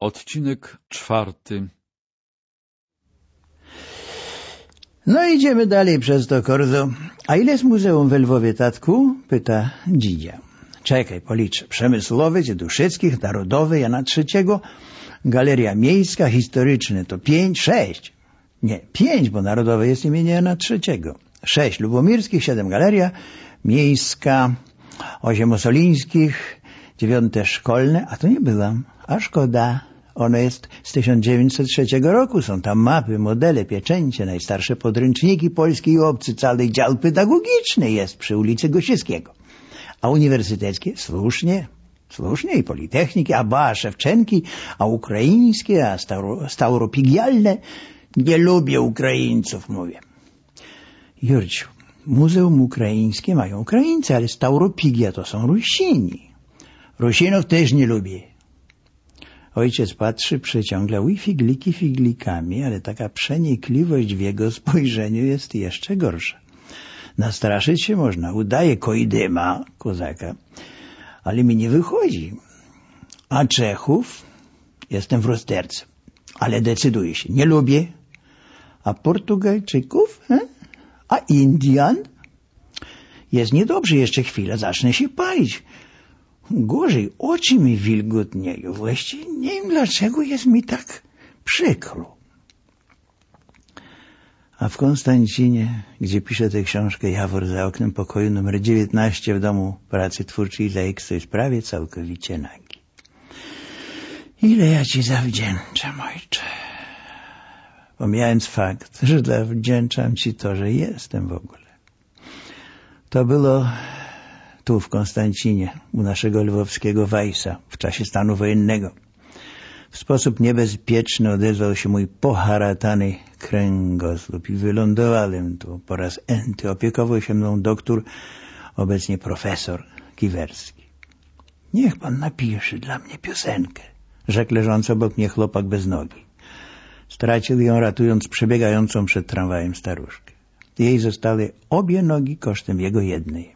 Odcinek czwarty No idziemy dalej przez to korzo. A ile jest muzeum w Lwowie, tatku? Pyta dzidzia. Czekaj, policzę. Przemysłowe, Dzieduszyckich, Narodowe, Jana Trzeciego, Galeria Miejska, Historyczne to pięć, sześć. Nie, pięć, bo Narodowe jest imienie Jana Trzeciego. Sześć Lubomirskich, siedem Galeria Miejska, osiem Osolińskich, dziewiąte Szkolne, a to nie byłam, a szkoda. Ono jest z 1903 roku. Są tam mapy, modele, pieczęcie, najstarsze podręczniki polskie i obcy. Cały dział pedagogiczny jest przy ulicy Gosiewskiego. A uniwersyteckie? Słusznie. Słusznie i politechniki, a ba, Szewczenki, a ukraińskie, a stauro, stauropigialne. Nie lubię Ukraińców, mówię. Jurciu, Muzeum Ukraińskie mają Ukraińcy, ale stauropigia to są Rusini. Rusinów też nie lubię. Ojciec patrzy przeciągle, i figliki figlikami, ale taka przenikliwość w jego spojrzeniu jest jeszcze gorsza. Nastraszyć się można, udaje koidyma, kozaka, ale mi nie wychodzi. A Czechów? Jestem w rozterce, ale decyduję się, nie lubię. A Portugalczyków? He? A Indian? Jest niedobrze, jeszcze chwilę, zacznę się palić. Gorzej, oczy mi wilgotnieją. Właściwie nie wiem, dlaczego jest mi tak przykro. A w Konstancinie, gdzie piszę tę książkę Jawor za oknem pokoju numer 19 w domu pracy twórczej Lejks, to jest prawie całkowicie nagi. Ile ja ci zawdzięczam, ojcze. Pomijając fakt, że zawdzięczam ci to, że jestem w ogóle. To było tu w Konstancinie, u naszego lwowskiego Wajsa, w czasie stanu wojennego. W sposób niebezpieczny odezwał się mój poharatany kręgosłup i wylądowałem tu po raz enty. Opiekował się mną doktor, obecnie profesor Kiwerski. Niech pan napisze dla mnie piosenkę, rzekł leżący obok mnie chłopak bez nogi. Stracił ją ratując przebiegającą przed tramwajem staruszkę. Jej zostały obie nogi kosztem jego jednej.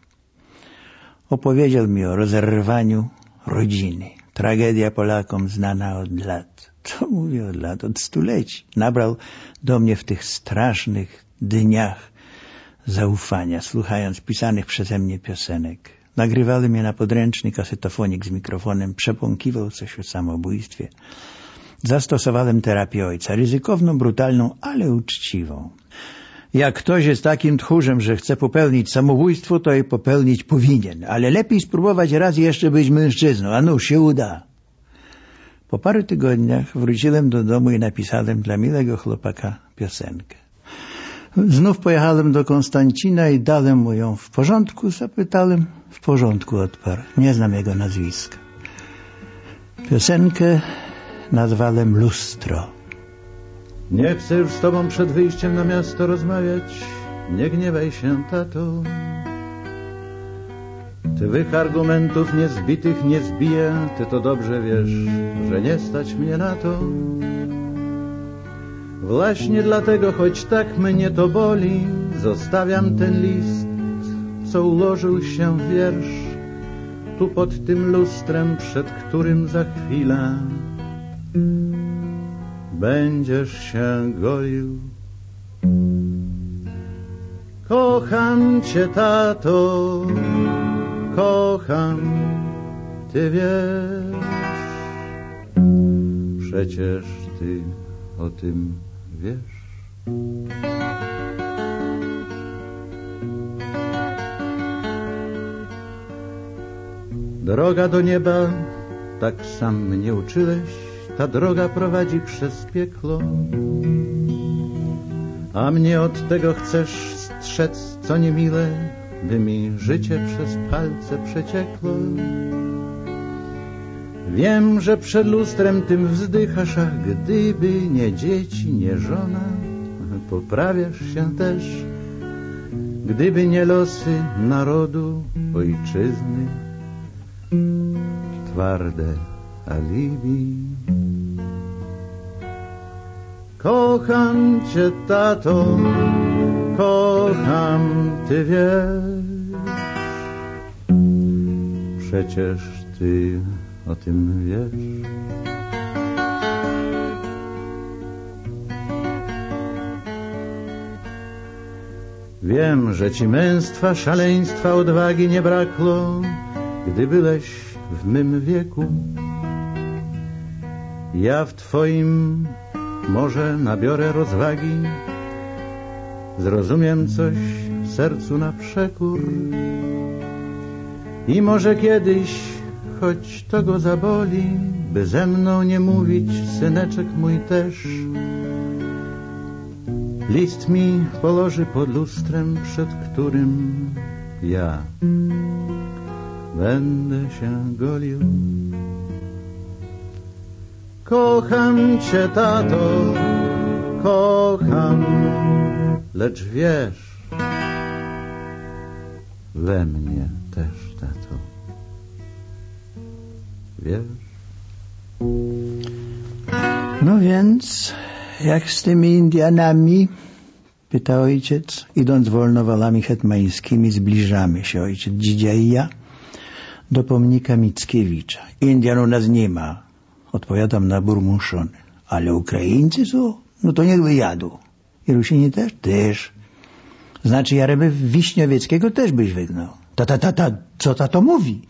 Opowiedział mi o rozerwaniu rodziny. Tragedia Polakom znana od lat. Co mówię od lat? Od stuleci. Nabrał do mnie w tych strasznych dniach zaufania, słuchając pisanych przeze mnie piosenek. Nagrywali mnie na podręczny kasetofonik z mikrofonem, przepąkiwał coś o samobójstwie. Zastosowałem terapię ojca, ryzykowną, brutalną, ale uczciwą. Jak ktoś jest takim tchórzem, że chce popełnić samobójstwo, to i popełnić powinien, ale lepiej spróbować raz jeszcze być mężczyzną, a no się uda. Po paru tygodniach wróciłem do domu i napisałem dla milego chłopaka piosenkę. Znów pojechałem do Konstancina i dałem mu ją w porządku, zapytałem. W porządku odparł. Nie znam jego nazwiska. Piosenkę nazwałem Lustro. Nie chcę już z tobą przed wyjściem na miasto rozmawiać. Nie gniewaj się, tato. Twych argumentów niezbitych nie zbiję. Ty to dobrze wiesz, że nie stać mnie na to. Właśnie dlatego, choć tak mnie to boli, zostawiam ten list, co ułożył się w wiersz, tu pod tym lustrem, przed którym za chwilę będziesz się golił. Kocham cię, tato, kocham, ty wiesz. Przecież ty o tym wiesz. Droga do nieba, tak sam mnie uczyłeś, ta droga prowadzi przez piekło. A mnie od tego chcesz strzec, co niemile, by mi życie przez palce przeciekło. Wiem, że przed lustrem tym wzdychasz, a gdyby nie dzieci, nie żona, poprawiasz się też. Gdyby nie losy narodu, ojczyzny, twarde alibi. Kocham cię, tato, kocham, ty wiesz. Przecież ty o tym wiesz. Wiem, że ci męstwa, szaleństwa, odwagi nie brakło, gdy byłeś w mym wieku. Ja w twoim może nabiorę rozwagi, zrozumiem coś sercu na przekór. I może kiedyś, choć to go zaboli, by ze mną nie mówić, syneczek mój też, list mi poloży pod lustrem, przed którym ja będę się golił. Kocham cię, tato, kocham, lecz wiesz, we mnie też, tato. Wiesz? No więc, jak z tymi Indianami? Pyta ojciec. Idąc wolno walami hetmańskimi, zbliżamy się, ojciec Dzidzia i ja, do pomnika Mickiewicza. Indian u nas nie ma, odpowiadam na burmuszony. Ale Ukraińcy są? No to niech wyjadą. I Rusini też? Też. Znaczy Jaremy Wiśniowieckiego też byś wygnał. Ta, ta, ta, ta, co tato mówi?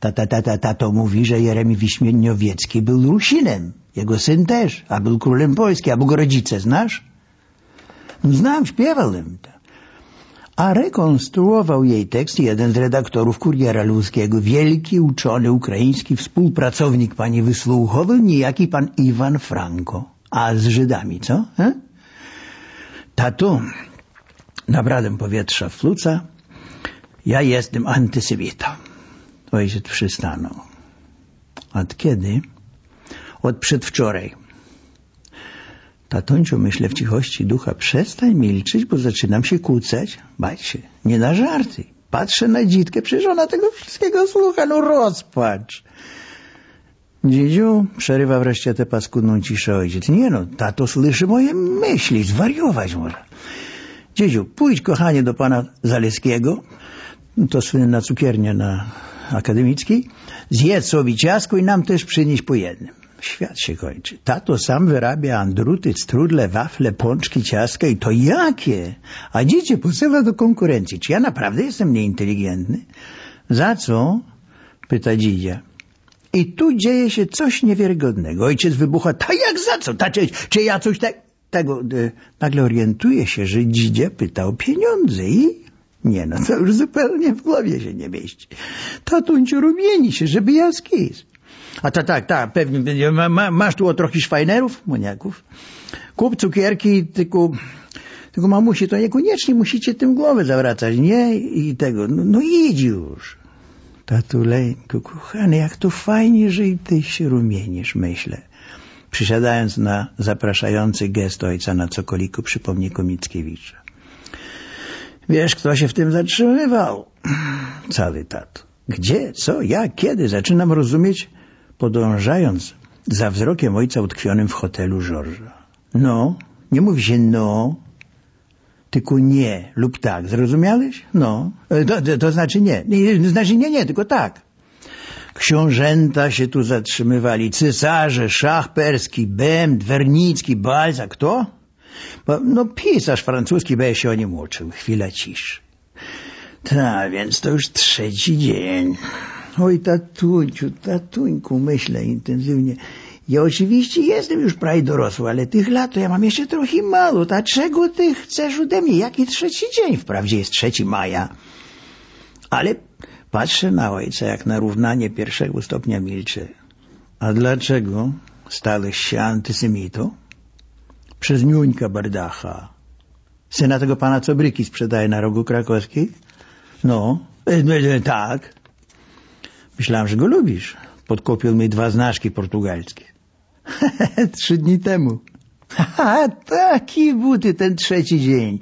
Tata, tata, tato mówi, że Jeremi Wiśniowiecki był Rusinem. Jego syn też, a był królem Polski, a go rodzice znasz? No, znam, śpiewałem to. A rekonstruował jej tekst jeden z redaktorów Kuriera Ludzkiego, wielki uczony ukraiński współpracownik pani wysłuchowy, niejaki pan Iwan Franko. A z Żydami, co? He? Tato, nabradem powietrza fluca, ja jestem antysemitą. Ojciec przystanął. Od kiedy? Od przedwczoraj. Tatończu, myślę w cichości ducha, przestań milczyć, bo zaczynam się kłócać. Bać się, nie na żarty. Patrzę na dzitkę, przecież ona tego wszystkiego słucha, no rozpacz. Dziedziu przerywa wreszcie tę paskudną ciszę ojciec. Nie no, tato słyszy moje myśli, zwariować może. Dziedziu, pójdź kochanie do pana Zaleskiego, to słynna cukiernia na akademickiej, zjedz sobie ciasko i nam też przynieś po jednym. Świat się kończy. Tato sam wyrabia andruty, strudle, wafle, pączki, ciaska i to jakie? A dziecię posyła do konkurencji. Czy ja naprawdę jestem nieinteligentny? Za co? Pyta dzidzia. I tu dzieje się coś niewiarygodnego. Ojciec wybucha, ta jak za co? Ta, czy, czy ja coś tak... Tego, e, nagle orientuje się, że dzidzia pyta o pieniądze i... Nie no, to już zupełnie w głowie się nie mieści. Tatunciu rumieni się, żeby ja skis. A to tak, tak, pewnie, ma, ma, masz tu o trochę szwajnerów, moniaków. Kup cukierki, tylko, tylko mamusi, to niekoniecznie musicie tym głowę zawracać, nie? I tego, no, no idź już. Tatuleńku, kochany, jak to fajnie, że i ty się rumienisz, myślę. Przysiadając na zapraszający gest ojca na cokoliku przy pomniku Mickiewicza. Wiesz, kto się w tym zatrzymywał? Cały tato. Gdzie, co, jak, kiedy? Zaczynam rozumieć, podążając za wzrokiem ojca utkwionym w hotelu Żorża. No, nie mówi się no, tylko nie lub tak. Zrozumiałeś? No. To, to, to znaczy nie. nie. Znaczy nie, nie, tylko tak. Książęta się tu zatrzymywali. Cesarze, szach perski, Bem, Wernicki, Balza. Kto? No pisarz francuski, bo ja się o nim uczył. Chwila ciszy. Tak, więc to już trzeci dzień. Oj, tatunciu, tatuńku, myślę intensywnie. Ja oczywiście jestem już prawie dorosły, ale tych lat to ja mam jeszcze trochę mało. A czego ty chcesz ode mnie? Jaki trzeci dzień? Wprawdzie jest trzeci maja. Ale patrzę na ojca jak na równanie pierwszego stopnia milczę. A dlaczego stałeś się antysemitą? Przez Niuńka Bardacha. Syna tego pana, co bryki sprzedaje na rogu krakowskiej? No, e, e, tak. Myślałem, że go lubisz. Podkopił mi dwa znaczki portugalskie. Trzy dni temu. Ha, taki buty ten trzeci dzień.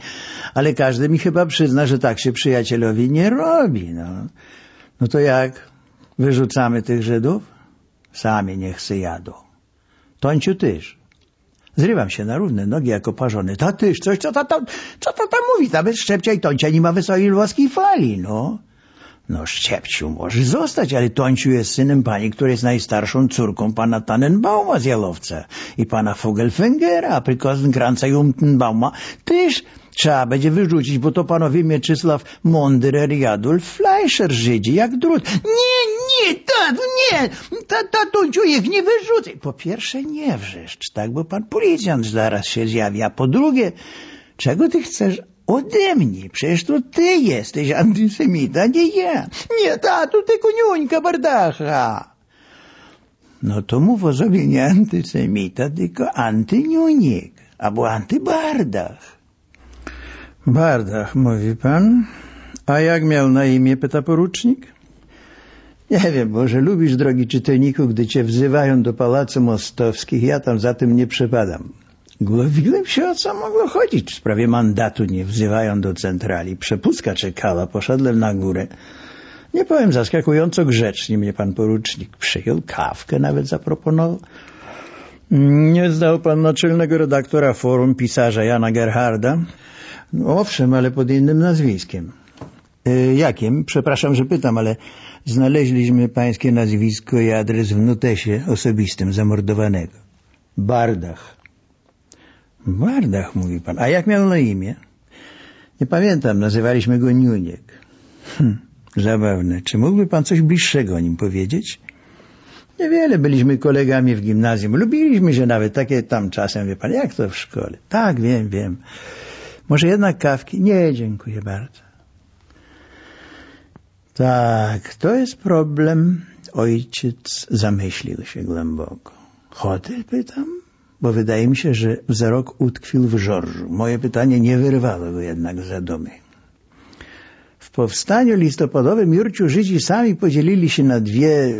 Ale każdy mi chyba przyzna, że tak się przyjacielowi nie robi. No, no to jak? Wyrzucamy tych Żydów? Sami niech se jadą. Tońciu tyż. Zrywam się na równe nogi jako parzony. Ta tyż, coś, co ta, ta, co ta tam mówi? Bez szczepcia i tońcia nie ma wysokiej lwoskiej fali, no. No Szczepciu może zostać, ale Tońciu jest synem pani, która jest najstarszą córką pana Tannenbauma z Jalowca i pana Vogelfingera, a przykazem Kranca Juntenbauma też trzeba będzie wyrzucić, bo to panowie Mieczysław Monderer i Adolf Fleischer Żydzi, jak drut. Nie, nie, tatu, nie, ta, tatunciu, ich nie wyrzucaj. Po pierwsze nie wrzeszcz, tak, bo pan policjant zaraz się zjawi, a po drugie, czego ty chcesz ode mnie? Przecież to ty jesteś antysemita, nie ja. Nie, tatu, ty koniuńka bardacha. No to mów o sobie nie antysemita, tylko antyniunik, albo antybardach. Bardach, mówi pan. A jak miał na imię, pyta porucznik? Nie wiem, może lubisz, drogi czytelniku, gdy cię wzywają do pałacu mostowskich, ja tam za tym nie przepadam. Głowiłem się, o co mogło chodzić. W sprawie mandatu nie wzywają do centrali. Przepustka czekała, poszedłem na górę. Nie powiem, zaskakująco grzecznie mnie pan porucznik przyjął, kawkę nawet zaproponował. Nie znał pan naczelnego redaktora forum pisarza Jana Gerharda? No, owszem, ale pod innym nazwiskiem. E, jakim? Przepraszam, że pytam, ale znaleźliśmy pańskie nazwisko i adres w notesie osobistym zamordowanego. Bardach. Bardach, mówi pan. A jak miał na imię? Nie pamiętam, nazywaliśmy go Niuniek. Hm, zabawne. Czy mógłby pan coś bliższego o nim powiedzieć? Niewiele byliśmy kolegami w gimnazjum. Lubiliśmy się nawet takie tam czasem, wie pan, jak to w szkole. Tak, wiem, wiem. Może jednak kawki? Nie, dziękuję bardzo. Tak, to jest problem. Ojciec zamyślił się głęboko. Hotel, pytam? Bo wydaje mi się, że wzrok utkwił w żorżu. Moje pytanie nie wyrwało go jednak za domy. W powstaniu listopadowym Jurciu Żydzi sami podzielili się na dwie,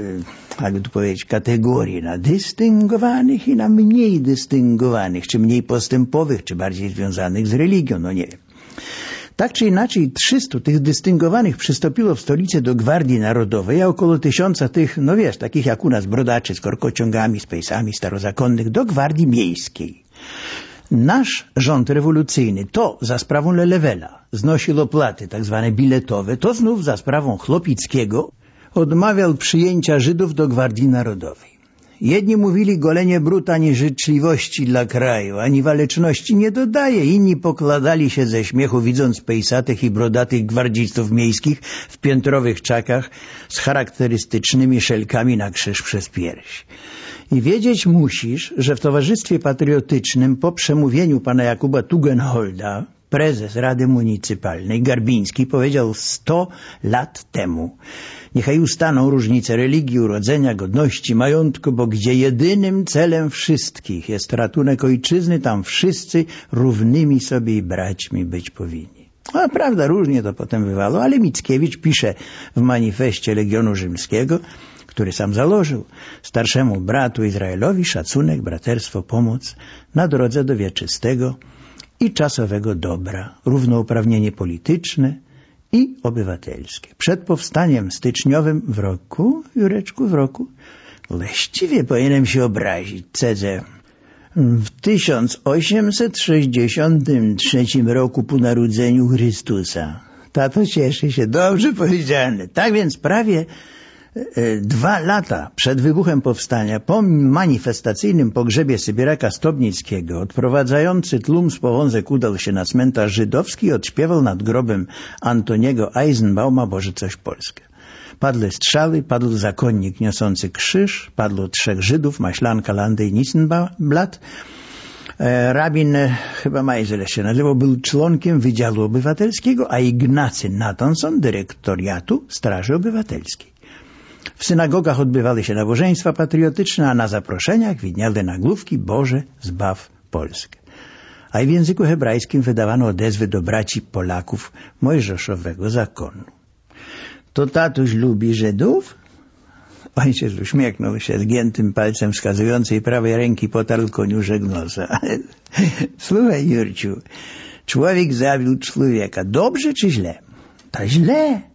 jakby tu powiedzieć, kategorie. Na dystyngowanych i na mniej dystyngowanych, czy mniej postępowych, czy bardziej związanych z religią, no nie wiem. Tak czy inaczej 300 tych dystyngowanych przystąpiło w stolicy do Gwardii Narodowej, a około tysiąca tych, no wiesz, takich jak u nas brodaczy z korkociągami, z pejsami starozakonnych, do Gwardii Miejskiej. Nasz rząd rewolucyjny to za sprawą Lelewela znosił opłaty tak zwane biletowe, to znów za sprawą Chlopickiego odmawiał przyjęcia Żydów do Gwardii Narodowej. Jedni mówili golenie brut ani życzliwości dla kraju, ani waleczności nie dodaje. Inni pokładali się ze śmiechu widząc pejsatych i brodatych gwardzistów miejskich w piętrowych czakach z charakterystycznymi szelkami na krzyż przez pierś. I wiedzieć musisz, że w Towarzystwie Patriotycznym po przemówieniu pana Jakuba Tugendholda prezes Rady Municypalnej Garbiński powiedział 100 lat temu Niechaj ustaną różnice religii, urodzenia, godności, majątku, bo gdzie jedynym celem wszystkich jest ratunek ojczyzny, tam wszyscy równymi sobie i braćmi być powinni. No, prawda, różnie to potem bywało, ale Mickiewicz pisze w manifestie Legionu Rzymskiego, który sam założył, starszemu bratu Izraelowi szacunek, braterstwo, pomoc na drodze do wieczystego i czasowego dobra, równouprawnienie polityczne i obywatelskie. Przed powstaniem styczniowym w roku, Jureczku, w roku, właściwie powinienem się obrazić, cedzę, w 1863 roku po narodzeniu Chrystusa. Tato cieszy się, dobrze powiedziane. Tak więc prawie dwa lata przed wybuchem powstania, po manifestacyjnym pogrzebie Sybiraka Stobnickiego, odprowadzający tłum z powązek udał się na cmentarz żydowski i odśpiewał nad grobem Antoniego Eisenbauma Boże coś Polskie. Padły strzały, padł zakonnik niosący krzyż, padło trzech Żydów, Maślanka, Landy i Nissenblatt. E, rabin, e, chyba Majzel się nazywał, był członkiem Wydziału Obywatelskiego, a Ignacy Natanson dyrektoriatu Straży Obywatelskiej. W synagogach odbywały się nabożeństwa patriotyczne, a na zaproszeniach widniały nagłówki Boże zbaw Polskę. A i w języku hebrajskim wydawano odezwy do braci Polaków mojżeszowego zakonu. To tatuś lubi Żydów? Ojciec uśmiechnął się zgiętym palcem wskazującej prawej ręki potarł koniuszek nosa. Słuchaj, Jurciu, człowiek zabił człowieka. Dobrze czy źle? To źle.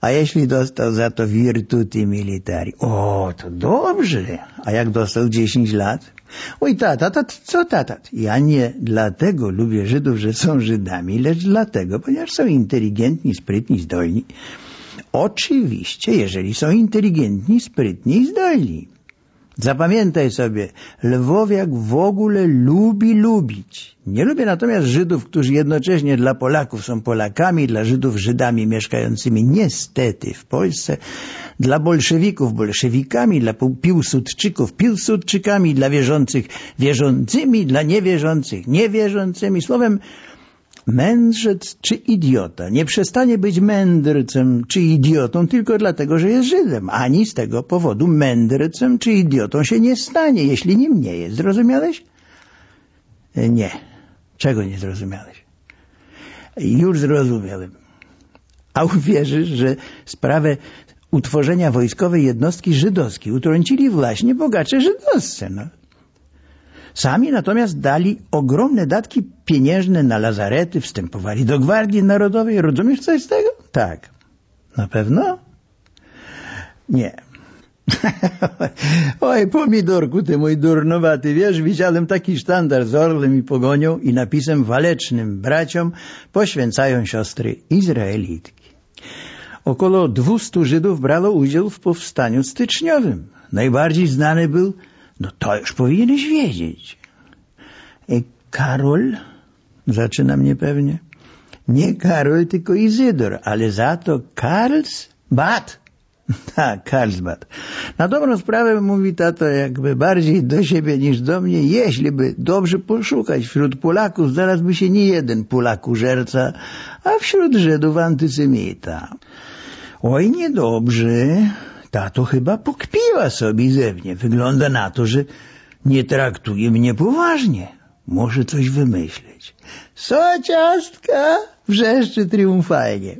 A jeśli dostał za to virtuti militari? O, to dobrze. A jak dostał 10 lat? Oj, tata, tata, co tata? Ja nie dlatego lubię Żydów, że są Żydami, lecz dlatego, ponieważ są inteligentni, sprytni, zdolni. Oczywiście, jeżeli są inteligentni, sprytni i zdolni. Zapamiętaj sobie, Lwowiak w ogóle lubi lubić. Nie lubię natomiast Żydów, którzy jednocześnie dla Polaków są Polakami, dla Żydów Żydami mieszkającymi niestety w Polsce, dla bolszewików bolszewikami, dla piłsudczyków piłsudczykami, dla wierzących wierzącymi, dla niewierzących niewierzącymi. Słowem, mędrzec czy idiota nie przestanie być mędrcem czy idiotą tylko dlatego, że jest Żydem. Ani z tego powodu mędrcem czy idiotą się nie stanie, jeśli nim nie jest. Zrozumiałeś? E, nie. Czego nie zrozumiałeś? Już zrozumiałem. A uwierzysz, że sprawę utworzenia wojskowej jednostki żydowskiej utrącili właśnie bogacze żydowscy. No. Sami natomiast dali ogromne datki pieniężne na lazarety, wstępowali do Gwardii Narodowej. Rozumiesz coś z tego? Tak. Na pewno? Nie. Oj, pomidorku, ty mój durnowaty, wiesz, widziałem taki sztandar z orlem i pogonią i napisem walecznym braciom poświęcają siostry Izraelitki. Około 200 Żydów brało udział w powstaniu styczniowym. Najbardziej znany był no to już powinieneś wiedzieć. E, Karol, zaczyna mnie pewnie, nie Karol, tylko Izydor, ale za to Karlsbad. Tak, Karlsbad. Na dobrą sprawę mówi tato jakby bardziej do siebie niż do mnie. Jeśli by dobrze poszukać wśród Polaków, znalazłby się nie jeden Polaku żerca, a wśród Żydów antysemita. Oj, niedobrze. Tato chyba pokpiła sobie ze mnie. Wygląda na to, że nie traktuje mnie poważnie. Może coś wymyśleć. Co ciastka? Wrzeszczy triumfalnie.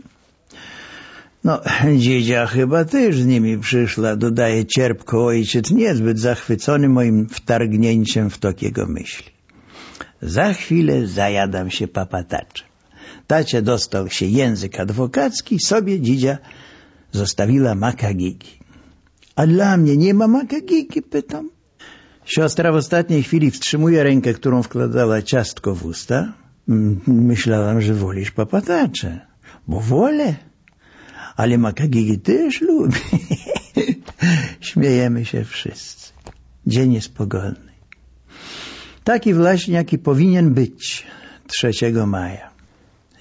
No, dziedzia chyba też z nimi przyszła, dodaje cierpko ojciec, niezbyt zachwycony moim wtargnięciem w takiego myśli. Za chwilę zajadam się papataczem. Tacie dostał się język adwokacki, sobie dzidzia zostawiła makagigi. A dla mnie nie ma makagiki, pytam. Siostra w ostatniej chwili wstrzymuje rękę, którą wkładała ciastko w usta. Myślałam, że wolisz papatacze. Bo wolę. Ale makagigi też lubię. Śmiejemy się wszyscy. Dzień jest pogodny. Taki właśnie, jaki powinien być 3 maja.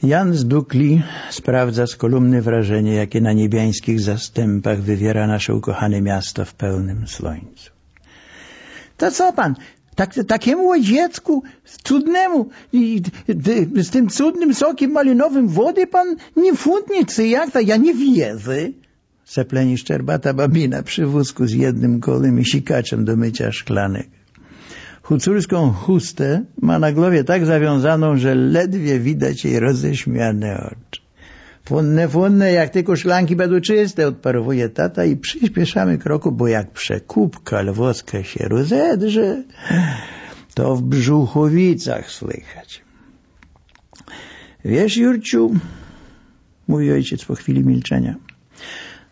Jan z Dukli sprawdza z kolumny wrażenie, jakie na niebiańskich zastępach wywiera nasze ukochane miasto w pełnym słońcu. To co pan, tak, takiemu dziecku, cudnemu, i, z tym cudnym sokiem malinowym wody pan nie fundnie, jak to, ja nie wierzę. Sepleni szczerbata babina przy wózku z jednym kolem i sikaczem do mycia szklanek hucurską chustę ma na głowie tak zawiązaną, że ledwie widać jej roześmiane oczy. Funne, funne, jak tylko szklanki będą czyste, odparowuje tata i przyspieszamy kroku, bo jak przekupka lwowska się rozedrze, to w brzuchowicach słychać. Wiesz, Jurciu, mówi ojciec po chwili milczenia,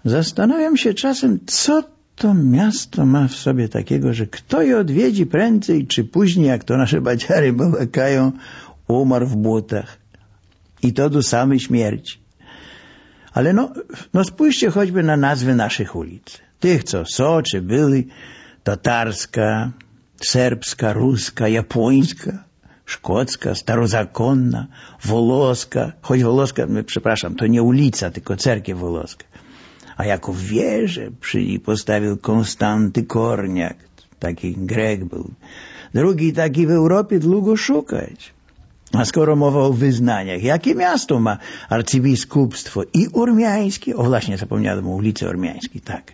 zastanawiam się czasem, co to miasto ma w sobie takiego, że kto je odwiedzi prędzej czy później, jak to nasze baciary bałakają, umarł w butach. I to do samej śmierci. Ale no, no spójrzcie choćby na nazwy naszych ulic. Tych, co są czy byli, tatarska, serbska, ruska, japońska, szkocka, starozakonna, woloska, choć woloska, przepraszam, to nie ulica, tylko cerkiew woloska a jako wieżę przy niej postawił Konstanty Korniak, taki Grek był. Drugi taki w Europie długo szukać. A skoro mowa o wyznaniach, jakie miasto ma arcybiskupstwo i ormiańskie, o właśnie zapomniałem o ulicy Ormiańskiej, tak,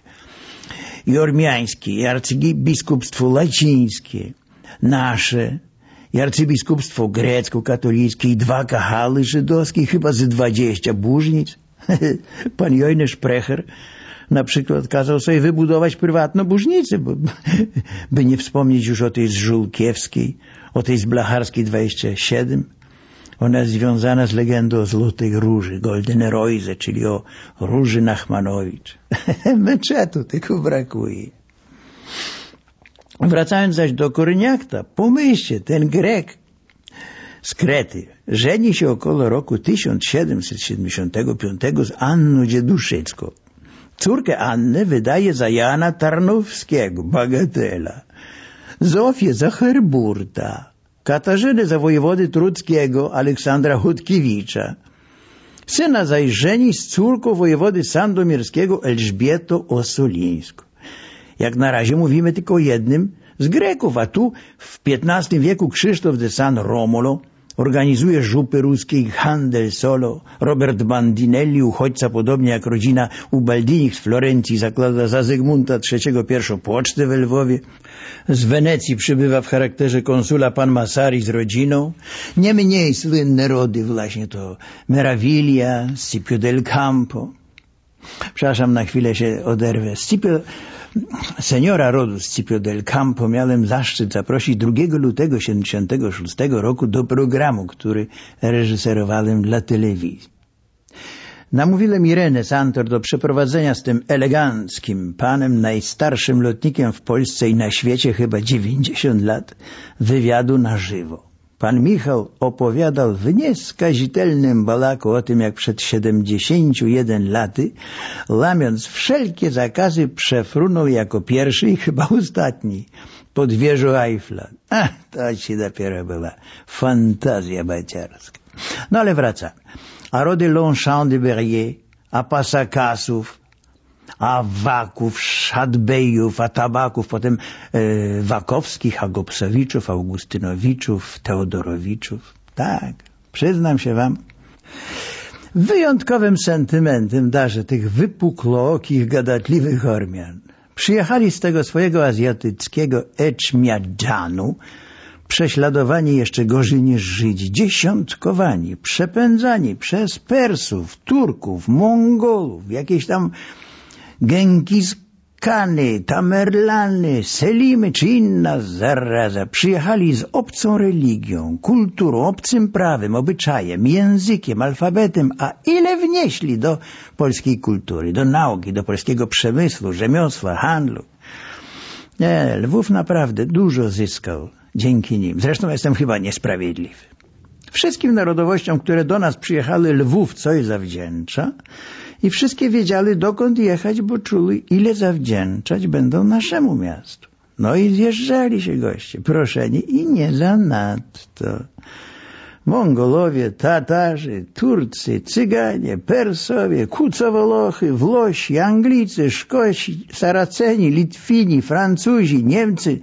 i ormiańskie, i arcybiskupstwo łacińskie, nasze, i arcybiskupstwo grecko-katolickie, i dwa kahaly żydowskie, chyba ze dwadzieścia burznic, Pan Jojny Sprecher na przykład kazał sobie wybudować prywatną burznicę, bo, by nie wspomnieć już o tej z Żulkiewskiej, o tej z Blacharskiej 27. Ona jest związana z legendą o Złotej Róży, Golden Royze, czyli o Róży Nachmanowicz. Meczetu tylko brakuje. Wracając zaś do Koryniakta, pomyślcie, ten Grek, z Krety. Żeni się około roku 1775 z Anną Dzieduszycką. Córkę Annę wydaje za Jana Tarnowskiego, bagatela. Zofię za Herburta. Katarzynę za wojewody trudzkiego, Aleksandra Hutkiewicza. Syna zaś żeni z córką wojewody sandomierskiego Elżbietą Osolińską. Jak na razie mówimy tylko o jednym z Greków, a tu w XV wieku Krzysztof de San Romolo organizuje żupy ruskiej handel solo. Robert Bandinelli, uchodźca podobnie jak rodzina Ubaldinich z Florencji, zakłada za Zygmunta III pierwszą pocztę we Lwowie. Z Wenecji przybywa w charakterze konsula pan Masari z rodziną. Nie mniej słynne rody właśnie to Meraviglia, Scipio del Campo. Przepraszam, na chwilę się oderwę. Scipio Seniora rodu Scipio del Campo miałem zaszczyt zaprosić 2 lutego 76 roku do programu, który reżyserowałem dla telewizji. Namówiłem Irenę Santor do przeprowadzenia z tym eleganckim panem, najstarszym lotnikiem w Polsce i na świecie chyba 90 lat, wywiadu na żywo. Pan Michał opowiadał w nieskazitelnym balaku o tym, jak przed 71 laty, łamiąc wszelkie zakazy, przefrunął jako pierwszy i chyba ostatni pod wieżą Eiffla. A, to ci dopiero była fantazja bajciarska. No ale wracamy. A rody Longchamp de Berrier, a Pasakasów, a Waków, Szadbejów, a Tabaków, potem e, Wakowskich, a Gopsowiczów, Augustynowiczów, Teodorowiczów. Tak, przyznam się wam. Wyjątkowym sentymentem darzę tych wypuklookich, gadatliwych Ormian. Przyjechali z tego swojego azjatyckiego Eczmiadżanu, prześladowani jeszcze gorzej niż Żydzi, dziesiątkowani, przepędzani przez Persów, Turków, Mongolów, jakieś tam Genkiskany, Tamerlany, Selimy czy inna zaraza przyjechali z obcą religią, kulturą, obcym prawem, obyczajem, językiem, alfabetem, a ile wnieśli do polskiej kultury, do nauki, do polskiego przemysłu, rzemiosła, handlu. Nie, Lwów naprawdę dużo zyskał dzięki nim. Zresztą jestem chyba niesprawiedliwy. Wszystkim narodowościom, które do nas przyjechały, Lwów coś zawdzięcza, i wszystkie wiedziały, dokąd jechać, bo czuły, ile zawdzięczać będą naszemu miastu. No i zjeżdżali się goście, proszeni i nie za nadto. Mongolowie, Tatarzy, Turcy, Cyganie, Persowie, Kucowolochy, Włosi, Anglicy, Szkoci, Saraceni, Litwini, Francuzi, Niemcy.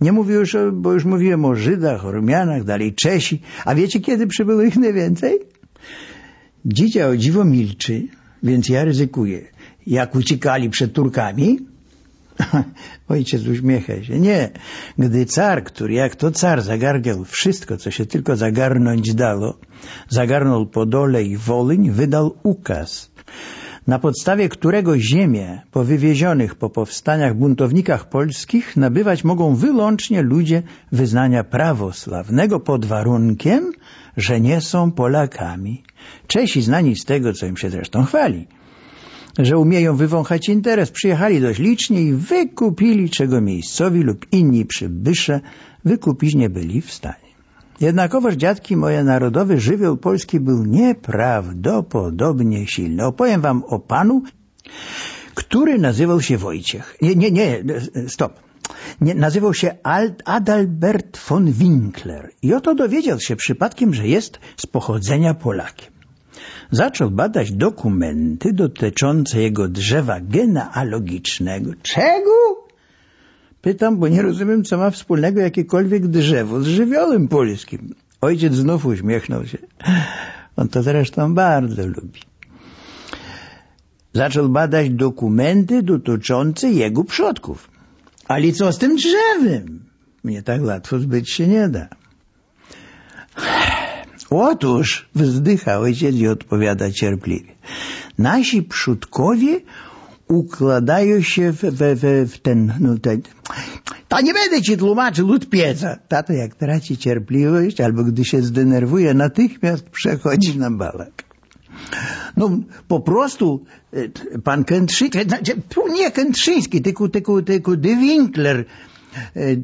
Nie mówię już, o, bo już mówiłem o Żydach, Ormianach, dalej Czesi. A wiecie, kiedy przybyło ich najwięcej? Dzidzia o dziwo milczy, więc ja ryzykuję. Jak uciekali przed Turkami? Ojciec uśmiecha się. Nie. Gdy car, który jak to car zagarniał wszystko, co się tylko zagarnąć dało, zagarnął Podole i Wolyń, wydał ukaz, na podstawie którego ziemię po wywiezionych po powstaniach buntownikach polskich nabywać mogą wyłącznie ludzie wyznania prawosławnego pod warunkiem, że nie są Polakami. Czesi znani z tego, co im się zresztą chwali, że umieją wywąchać interes, przyjechali dość licznie i wykupili, czego miejscowi lub inni przybysze wykupić nie byli w stanie. Jednakowoż, dziadki moje, narodowy żywioł polski był nieprawdopodobnie silny. Opowiem wam o panu, który nazywał się Wojciech. Nie, nie, nie, stop. Nie, nazywał się Adalbert von Winkler i oto dowiedział się przypadkiem, że jest z pochodzenia Polakiem. Zaczął badać dokumenty dotyczące jego drzewa genealogicznego. Czego? Pytam, bo nie rozumiem, co ma wspólnego jakiekolwiek drzewo z żywiołem polskim. Ojciec znów uśmiechnął się. On to zresztą bardzo lubi. Zaczął badać dokumenty dotyczące jego przodków. Ale co z tym drzewem? Mnie tak łatwo zbyć się nie da. Otóż, wzdycha ojciec i odpowiada cierpliwie, nasi przodkowie układają się w, w, w, ten, no ten... To nie będę ci tłumaczył lud pieca. Tato jak traci cierpliwość albo gdy się zdenerwuje, natychmiast przechodzi na balak. No po prostu e, pan Kętrzyński, znaczy, nie Kętrzyński, tylko, tylko, tylko De Winkler, e,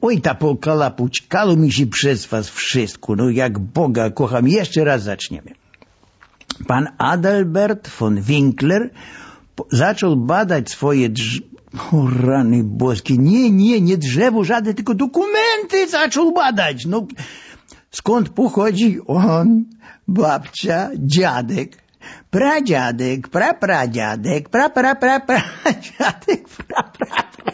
oj ta pokalapućkało mi się przez was wszystko, no jak Boga kocham. Jeszcze raz zaczniemy. Pan Adalbert von Winkler zaczął badać swoje drz... O, rany boskie. Nie, nie, nie drzewo żadne, tylko dokumenty zaczął badać. No, skąd pochodzi on, babcia, dziadek, pradziadek, prapradziadek, pra, pra, pra, pradziadek, pra, pra, pra.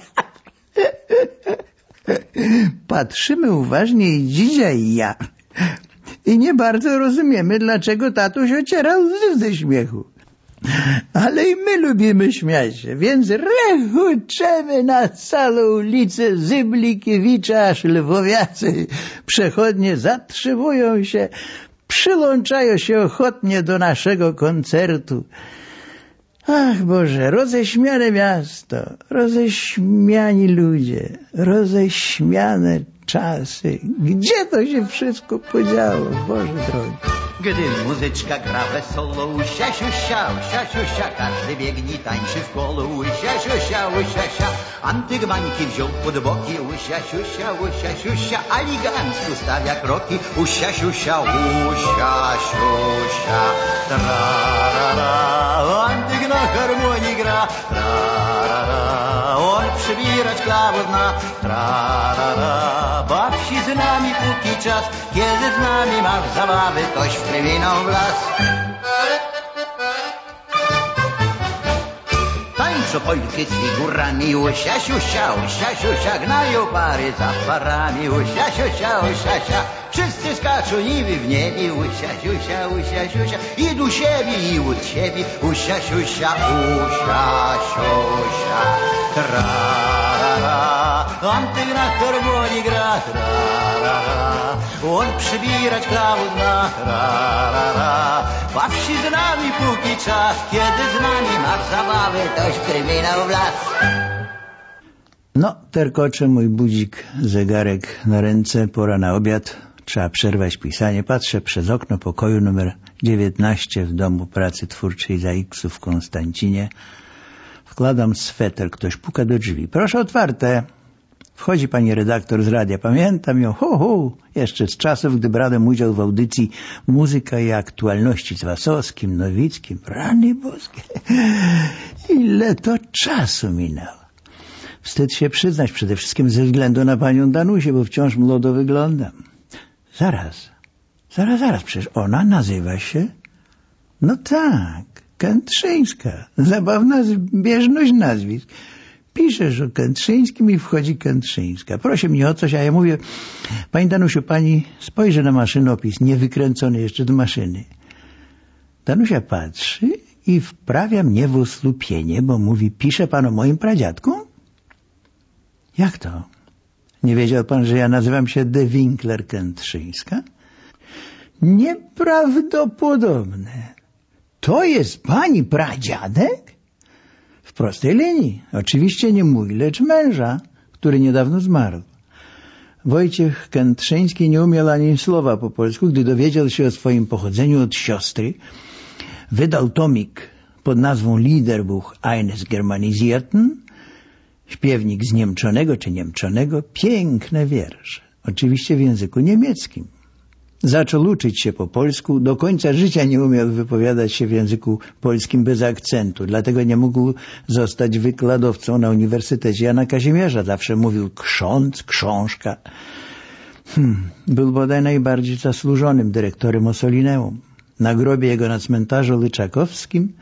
Patrzymy uważnie i dzisiaj ja. I nie bardzo rozumiemy, dlaczego tatuś ocierał ze śmiechu. Ale i my lubimy śmiać się, więc rechuczemy na całą ulicę Zyblikiewicza, aż lwowiacy przechodnie zatrzymują się, przylączają się ochotnie do naszego koncertu. Ach Boże, roześmiane miasto, roześmiani ludzie, roześmiane czasy. Gdzie to się wszystko podziało, Boże drogi? Gdy muzyczka gra wesoło, usia, siusia, usia, siusia, każdy biegnie, tańczy w kolu, usia, siusia, usia, sia. Antyk bańki wziął pod boki, usia, siusia, usia, siusia, aligancko stawia kroki, usia, siusia, usia, siusia, tra-ra-ra. Antyk na harmonii gra, tra-ra-ra. Przybierać klawę zna, tra-ra-ra. Baw się z nami póki czas, kiedy z nami masz zabawy, toś wpływinął w las. Tańczą polki z figurami, usia, siusia, usia, siusia, gnają pary za parami, usia, siusia, usia, sia. Wszyscy skaczą niby w niebie, usia, siusia, usia, siusia, i du siebie, i od siebie, usia, siusia, usia, siusia, tra-ra-ra. Antyk na harmonii gra, tra-ra-ra. On przybierać klawę zna, ra-ra-ra. Baw się z nami póki czas, kiedy z nami masz zabawy, toś kryminał w las. No, terkocze mój budzik, zegarek na ręce, pora na obiad. Trzeba przerwać pisanie. Patrzę przez okno pokoju numer 19 w domu pracy twórczej za X w Konstancinie. Wkładam sweter, ktoś puka do drzwi. Proszę otwarte. Wchodzi pani redaktor z radia. Pamiętam ją, hu, hu, jeszcze z czasów, gdy brałem udział w audycji Muzyka i aktualności z Wasowskim, Nowickim. Rany boskie. Ile to czasu minęło. Wstyd się przyznać przede wszystkim ze względu na panią Danusię, bo wciąż młodo wyglądam. Zaraz, zaraz, zaraz, przecież ona nazywa się... No tak, Kętrzyńska. Zabawna zbieżność nazwisk. Piszesz o Kętrzyńskim i wchodzi Kętrzyńska. Prosi mnie o coś, a ja mówię, pani Danusiu, pani spojrzy na maszynopis, niewykręcony jeszcze do maszyny. Danusia patrzy i wprawia mnie w osłupienie, bo mówi, pisze pan o moim pradziadku? Jak to? Nie wiedział pan, że ja nazywam się De Winkler Kętrzyńska? Nieprawdopodobne. To jest pani pradziadek? Prostej linii. Oczywiście nie mój, lecz męża, który niedawno zmarł. Wojciech Kętrzyński nie umiał ani słowa po polsku, gdy dowiedział się o swoim pochodzeniu od siostry. Wydał tomik pod nazwą Liederbuch eines Germanisierten, śpiewnik z niemczonego czy niemczonego, piękne wiersze, oczywiście w języku niemieckim. Zaczął uczyć się po polsku, do końca życia nie umiał wypowiadać się w języku polskim bez akcentu, dlatego nie mógł zostać wykładowcą na Uniwersytecie Jana Kazimierza. Zawsze mówił krząc, książka. Hmm, był bodaj najbardziej zasłużonym dyrektorem Ossolineum. Na grobie jego na cmentarzu Lyczakowskim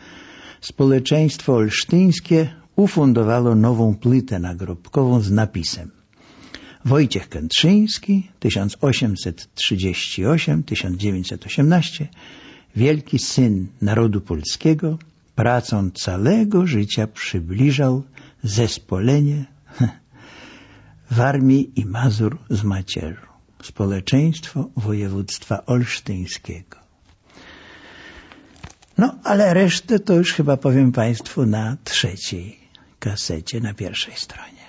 społeczeństwo olsztyńskie ufundowało nową płytę nagrobkową z napisem Wojciech Kętrzyński 1838-1918 wielki syn narodu polskiego pracą całego życia przybliżał zespolenie Warmii i Mazur z Macierzu społeczeństwo województwa olsztyńskiego. No, ale resztę to już chyba powiem Państwu na trzeciej kasecie, na pierwszej stronie.